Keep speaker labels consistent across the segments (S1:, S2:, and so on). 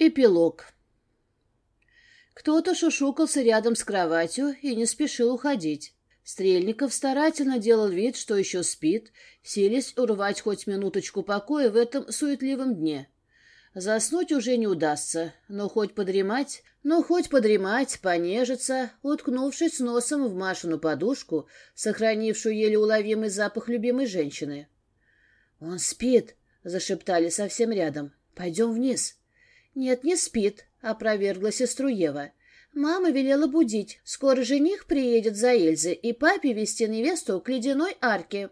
S1: Эпилог. Кто-то шушукался рядом с кроватью и не спешил уходить. Стрельников старательно делал вид, что еще спит, силясь урвать хоть минуточку покоя в этом суетливом дне. Заснуть уже не удастся, но хоть подремать, но хоть подремать, понежиться, уткнувшись носом в Машину подушку, сохранившую еле уловимый запах любимой женщины. «Он спит!» — зашептали совсем рядом. «Пойдем вниз!» «Нет, не спит», — опровергла сестру Ева. Мама велела будить. Скоро жених приедет за Эльзой, и папе вести невесту к ледяной арке.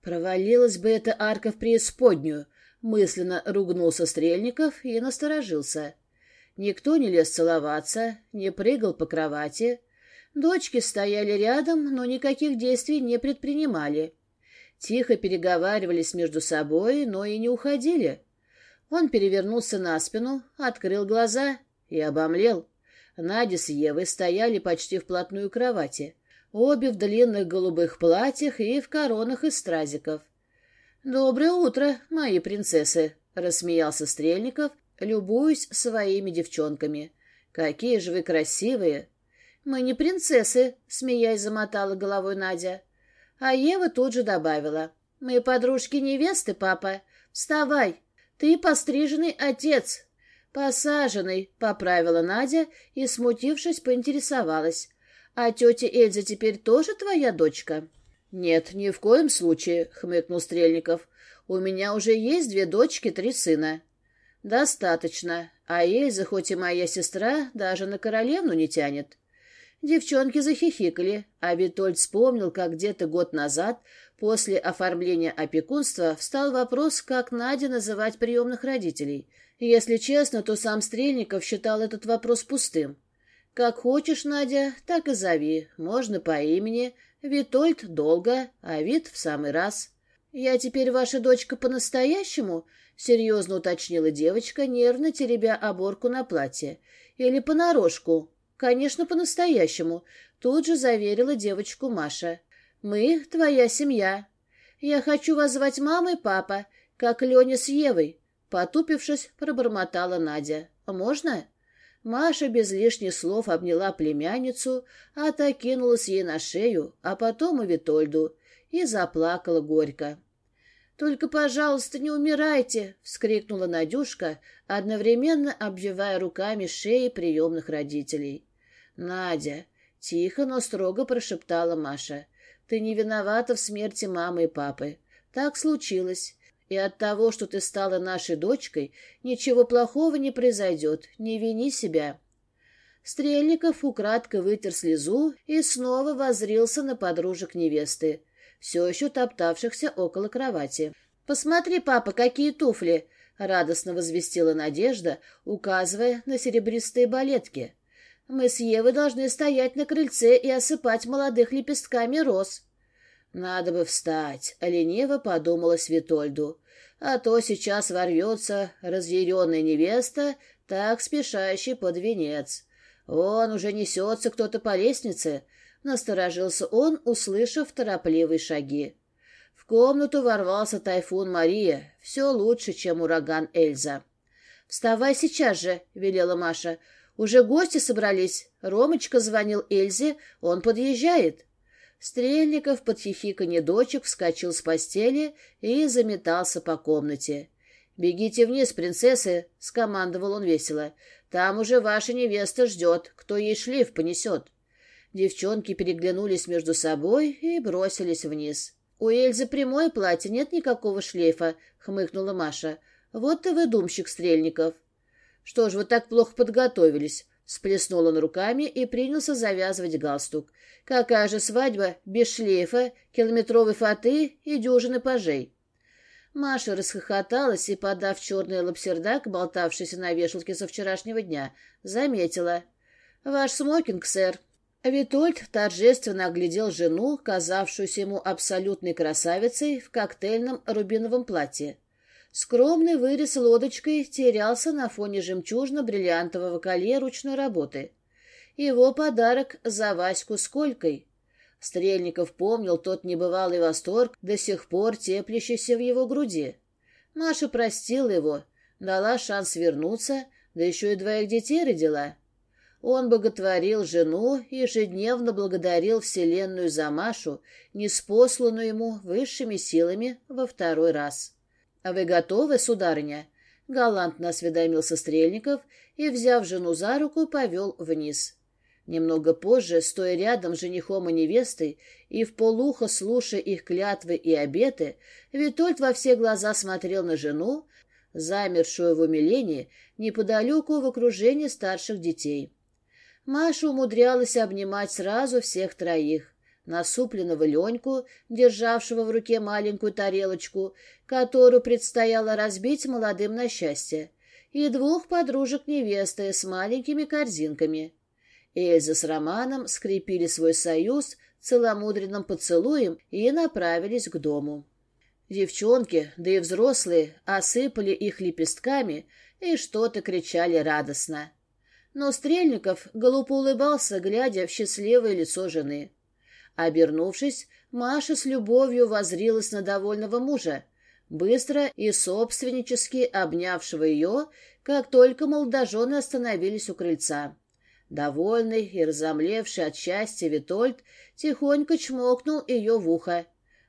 S1: Провалилась бы эта арка в преисподнюю, мысленно ругнулся Стрельников и насторожился. Никто не лез целоваться, не прыгал по кровати. Дочки стояли рядом, но никаких действий не предпринимали. Тихо переговаривались между собой, но и не уходили. Он перевернулся на спину, открыл глаза и обомлел. Надя с Евой стояли почти вплотную к кровати. Обе в длинных голубых платьях и в коронах из стразиков. «Доброе утро, мои принцессы!» — рассмеялся Стрельников, любуясь своими девчонками. «Какие же вы красивые!» «Мы не принцессы!» — смеясь замотала головой Надя. А Ева тут же добавила. «Мы подружки невесты, папа. Вставай, ты постриженный отец. Посаженный, поправила Надя и, смутившись, поинтересовалась. А тетя Эльза теперь тоже твоя дочка? Нет, ни в коем случае, хмыкнул Стрельников. У меня уже есть две дочки, три сына. Достаточно. А Эльза, хоть и моя сестра, даже на королевну не тянет. Девчонки захихикали, а Витольд вспомнил, как где-то год назад, после оформления опекунства, встал вопрос, как Надя называть приемных родителей. Если честно, то сам Стрельников считал этот вопрос пустым. «Как хочешь, Надя, так и зови. Можно по имени. Витольд долго, а Вит в самый раз». «Я теперь ваша дочка по-настоящему?» — серьезно уточнила девочка, нервно теребя оборку на платье. «Или понарошку?» «Конечно, по-настоящему», — тут же заверила девочку Маша. «Мы — твоя семья. Я хочу вас звать мамой, папа, как Леня с Евой», — потупившись, пробормотала Надя. «Можно?» Маша без лишних слов обняла племянницу, а та кинулась ей на шею, а потом и Витольду, и заплакала горько. «Только, пожалуйста, не умирайте!» — вскрикнула Надюшка, одновременно обвивая руками шеи приемных родителей. Надя, тихо, но строго прошептала Маша, ты не виновата в смерти мамы и папы. Так случилось. И от того, что ты стала нашей дочкой, ничего плохого не произойдет. Не вини себя. Стрельников украдко вытер слезу и снова возрился на подружек невесты, все еще топтавшихся около кровати. «Посмотри, папа, какие туфли!» — радостно возвестила Надежда, указывая на серебристые балетки. Мы с Евой должны стоять на крыльце и осыпать молодых лепестками роз. Надо бы встать, а лениво подумала Святольду. А то сейчас ворвется разъяренная невеста, так спешащий под венец. Он уже несется кто-то по лестнице. Насторожился он, услышав торопливые шаги. В комнату ворвался тайфун Мария. Все лучше, чем ураган Эльза. «Вставай сейчас же», — велела Маша. Уже гости собрались. Ромочка звонил Эльзе, он подъезжает. Стрельников под хихиканье дочек вскочил с постели и заметался по комнате. «Бегите вниз, принцессы!» — скомандовал он весело. «Там уже ваша невеста ждет, кто ей шлейф понесет». Девчонки переглянулись между собой и бросились вниз. «У Эльзы прямое платье, нет никакого шлейфа», — хмыкнула Маша. «Вот ты выдумщик, Стрельников!» что ж, вы так плохо подготовились?» — сплеснул он руками и принялся завязывать галстук. «Какая же свадьба без шлейфа, километровой фаты и дюжины пажей?» Маша расхохоталась и, подав черный лапсердак, болтавшийся на вешалке со вчерашнего дня, заметила. «Ваш смокинг, сэр». Витольд торжественно оглядел жену, казавшуюся ему абсолютной красавицей, в коктейльном рубиновом платье. Скромный вырез лодочкой терялся на фоне жемчужно-бриллиантового колье ручной работы. Его подарок за Ваську с Колькой. Стрельников помнил тот небывалый восторг, до сих пор теплящийся в его груди. Маша простила его, дала шанс вернуться, да еще и двоих детей родила. Он боготворил жену и ежедневно благодарил Вселенную за Машу, неспосланную ему высшими силами во второй раз. Вы готовы, сударыня?» Галантно осведомился Стрельников и, взяв жену за руку, повел вниз. Немного позже, стоя рядом с женихом и невестой и в полухо слушая их клятвы и обеты, Витольд во все глаза смотрел на жену, замершую в умилении, неподалеку в окружении старших детей. Маша умудрялась обнимать сразу всех троих насупленно в Леньку, державшего в руке маленькую тарелочку, которую предстояло разбить молодым на счастье, и двух подружек невесты с маленькими корзинками. Эльза с Романом скрепили свой союз целомудренным поцелуем и направились к дому. Девчонки, да и взрослые, осыпали их лепестками и что-то кричали радостно. Но Стрельников глупо улыбался, глядя в счастливое лицо жены. Обернувшись, Маша с любовью возрилась на довольного мужа, быстро и собственнически обнявшего ее, как только молодожены остановились у крыльца. Довольный и разомлевший от счастья Витольд тихонько чмокнул ее в ухо,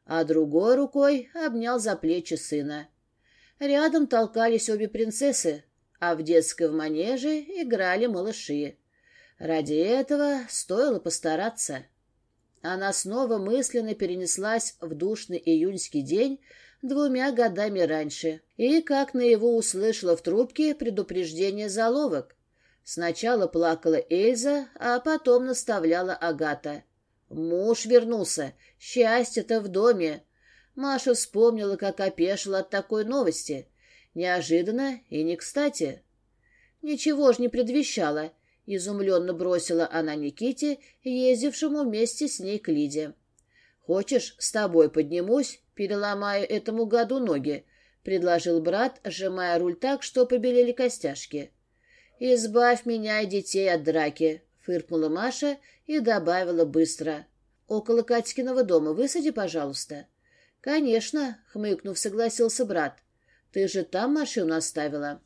S1: а другой рукой обнял за плечи сына. Рядом толкались обе принцессы, а в детской в манеже играли малыши. Ради этого стоило постараться. Она снова мысленно перенеслась в душный июньский день двумя годами раньше и, как на его услышала в трубке, предупреждение заловок. Сначала плакала Эльза, а потом наставляла Агата. Муж вернулся. Счастье-то в доме. Маша вспомнила, как опешила от такой новости. Неожиданно и не кстати. Ничего ж не предвещало изумленно бросила она Никите, ездившему вместе с ней к Лиде. «Хочешь, с тобой поднимусь, переломаю этому году ноги», — предложил брат, сжимая руль так, что побелели костяшки. «Избавь меня и детей от драки», — фыркнула Маша и добавила быстро. «Около Катькиного дома высади, пожалуйста». «Конечно», — хмыкнув, согласился брат. «Ты же там машину оставила».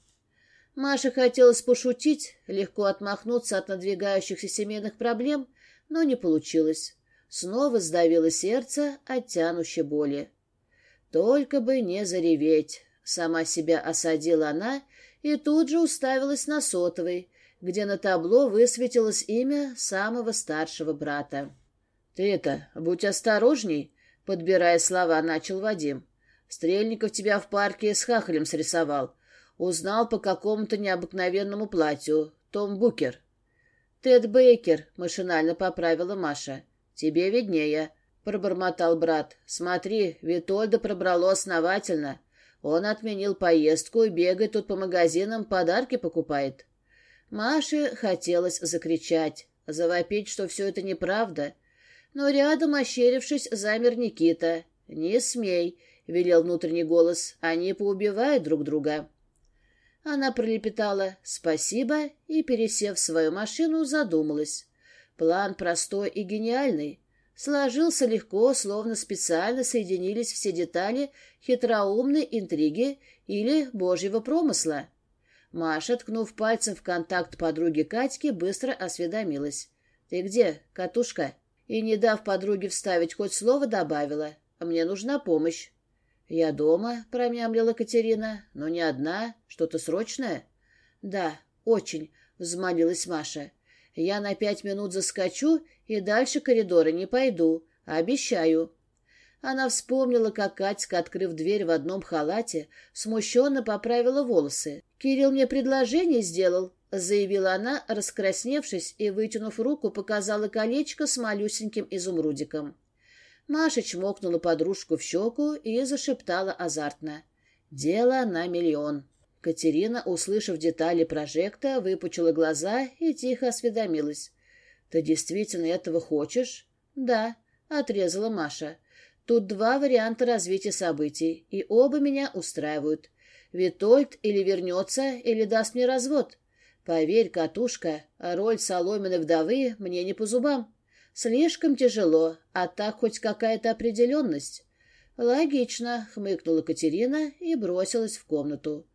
S1: Маше хотелось пошутить, легко отмахнуться от надвигающихся семейных проблем, но не получилось. Снова сдавило сердце от тянущей боли. Только бы не зареветь. Сама себя осадила она и тут же уставилась на сотовый, где на табло высветилось имя самого старшего брата. — Ты это, будь осторожней, — подбирая слова, начал Вадим. — Стрельников тебя в парке с хахалем срисовал узнал по какому-то необыкновенному платью. Том Букер. «Тед Бейкер», — машинально поправила Маша. «Тебе виднее», — пробормотал брат. «Смотри, Витольда пробрало основательно. Он отменил поездку и бегает тут по магазинам, подарки покупает». Маше хотелось закричать, завопить, что все это неправда. Но рядом, ощерившись, замер Никита. «Не смей», — велел внутренний голос, — «они поубивают друг друга». Она пролепетала «спасибо» и, пересев в свою машину, задумалась. План простой и гениальный. Сложился легко, словно специально соединились все детали хитроумной интриги или божьего промысла. Маша, ткнув пальцем в контакт подруги Катьки, быстро осведомилась. «Ты где, катушка?» И, не дав подруге вставить хоть слово, добавила. «Мне нужна помощь». «Я дома», — промямлила Катерина. «Но не одна. Что-то срочное?» «Да, очень», — взмолилась Маша. «Я на пять минут заскочу и дальше коридора не пойду. Обещаю». Она вспомнила, как Катька, открыв дверь в одном халате, смущенно поправила волосы. «Кирилл мне предложение сделал», — заявила она, раскрасневшись и, вытянув руку, показала колечко с малюсеньким изумрудиком. Машич мокнула подружку в щеку и зашептала азартно. «Дело на миллион». Катерина, услышав детали прожекта, выпучила глаза и тихо осведомилась. «Ты действительно этого хочешь?» «Да», — отрезала Маша. «Тут два варианта развития событий, и оба меня устраивают. Витольд или вернется, или даст мне развод. Поверь, катушка, роль соломенной вдовы мне не по зубам. Слишком тяжело, а так хоть какая-то определенность. Логично, хмыкнула Катерина и бросилась в комнату.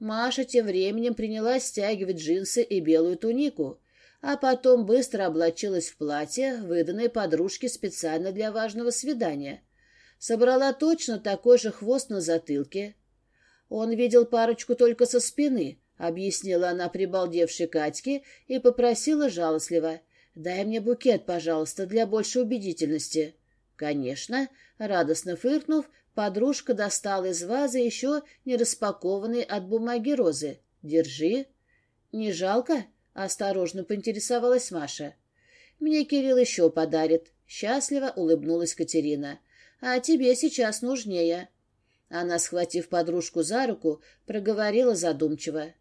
S1: Маша тем временем принялась стягивать джинсы и белую тунику, а потом быстро облачилась в платье, выданное подружке специально для важного свидания. Собрала точно такой же хвост на затылке. Он видел парочку только со спины —— объяснила она прибалдевшей Катьке и попросила жалостливо. «Дай мне букет, пожалуйста, для большей убедительности». «Конечно», — радостно фыркнув, подружка достала из вазы еще не распакованные от бумаги розы. «Держи». «Не жалко?» — осторожно поинтересовалась Маша. «Мне Кирилл еще подарит», — счастливо улыбнулась Катерина. «А тебе сейчас нужнее». Она, схватив подружку за руку, проговорила задумчиво.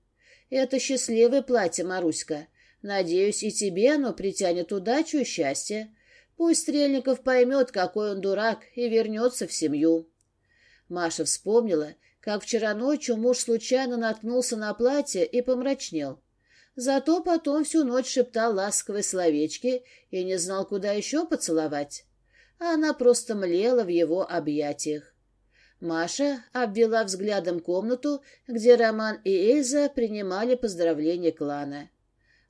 S1: «Это счастливое платье, Маруська. Надеюсь, и тебе оно притянет удачу и счастье. Пусть Стрельников поймет, какой он дурак, и вернется в семью. Маша вспомнила, как вчера ночью муж случайно наткнулся на платье и помрачнел. Зато потом всю ночь шептал ласковые словечки и не знал, куда еще поцеловать. А она просто млела в его объятиях. Маша обвела взглядом комнату, где Роман и Эльза принимали поздравления клана.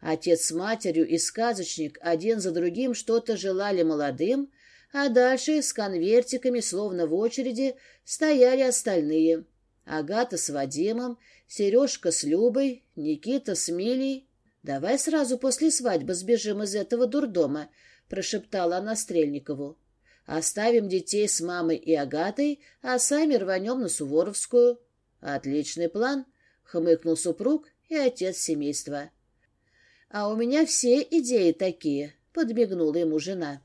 S1: Отец с матерью и сказочник один за другим что-то желали молодым, а дальше с конвертиками, словно в очереди, стояли остальные. Агата с Вадимом, Сережка с Любой, Никита с Милей. «Давай сразу после свадьбы сбежим из этого дурдома», — прошептала она Стрельникову. «Оставим детей с мамой и Агатой, а сами рванем на Суворовскую». «Отличный план», — хмыкнул супруг и отец семейства а у меня все идеи такие», — подбегнула ему жена.